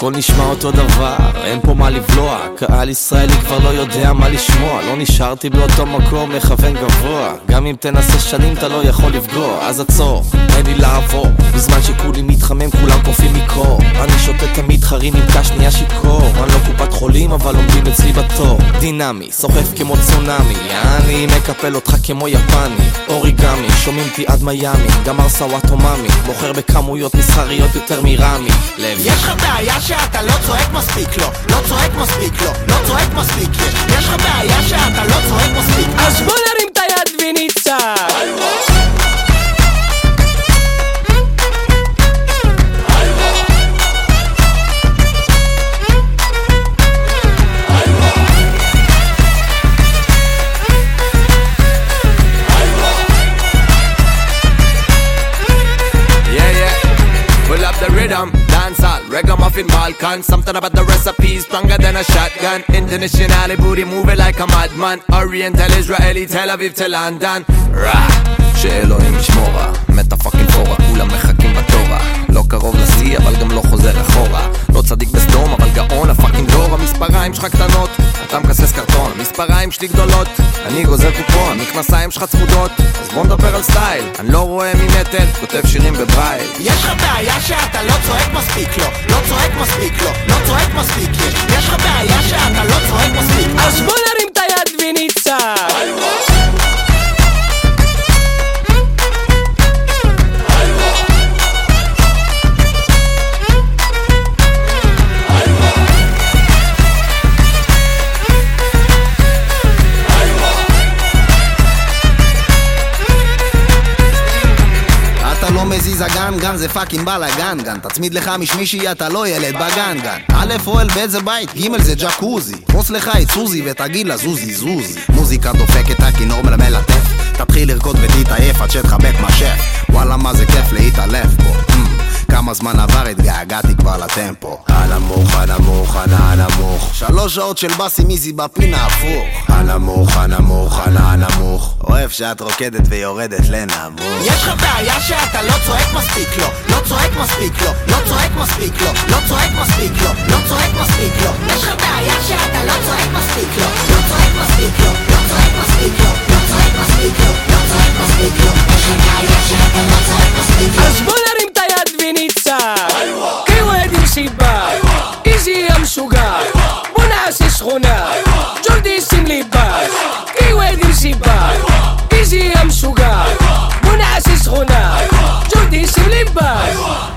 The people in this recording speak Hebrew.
הכל נשמע אותו דבר, אין פה מה לבלוע קהל ישראלי כבר לא יודע מה לשמוע לא נשארתי באותו מקום, מכוון גבוה גם אם תנסה שנים אתה לא יכול לפגוע אז עצור, תן לי לעבור בזמן שכולי מתחמם כולם קופים מקור אני שותה תמיד חרים עם קש נהיה שיכור חולים אבל עומדים אצלי בתור דינמי, סוחף כמו צונאמי. אני מקפל אותך כמו יפני. אוריגמי, שומעים אותי עד מיאמי. גם ארסאוואט אומאמי מוכר בכמויות מסחריות יותר מרמי. לב יש לך בעיה שאתה לא צועק מספיק לו לא צועק מספיק לו לא צועק מספיק יש. יש לך בעיה שאתה לא צועק מספיק. אז בוא נרים את היד ונצעק rhythm, dancehall, ragamuffin Balkan Something about the recipe stronger than a shotgun International booty moving like a madman Oriental, Israeli, Tel Aviv to London רע, שאלוהים ישמורה מתה פאקינג פורה, כולם מחכים בתורה לא קרוב לשיא אבל גם לא חוזר אחורה לא צדיק בסדום אבל גאון הפאקינג דור המספריים שלך קטנות. אתה מקסס קרטון המספריים שלי גדולות. אני גוזר קופון מכנסיים שלך צמודות. אז בוא נדבר על סטייל אני לא רואה ממטר כותב שירים בברייל. יש לך בעיה שאתה לא צועק מספיק לא לא צועק מספיק לא לא צועק מספיק יש מזיז הגנגן זה פאקינג בלאגנגן תצמיד לך משמישי אתה לא ילד בגנגן א' אוהל באיזה בית, ג' זה ג'קוזי. תפוס לך את סוזי ותגיד לה זוזי זוזי. מוזיקה דופקת הכינור מלמל לטף תתחיל לרקוד ותתעייף עד שתחבק מהשף וואלה מה זה כיף להתעלף פה. כמה זמן עבר התגעגעתי כבר לטמפו. הנמוך, הנמוך, הנמוך שלוש שעות של באסי מיזי בפינה הפוך. הנמוך, הנמוך, הנמוך אוהב שאת רוקדת ויורדת לנמוך. יש לך בעיה שאתה לא צועק מספיק לו לא צועק מספיק לו לא צועק מספיק לו לא צועק מספיק לו לא צועק מספיק לו יש לך בעיה שאתה לא צועק מספיק לו לא צועק מספיק לו לא צועק מספיק לו לא צועק מספיק לו לא צועק מספיק לו יש לך בעיה שאתה לא צועק מספיק לו אז בוא נרים את היד ונצעק כיווד עם סיבה איזי המשוגע איזי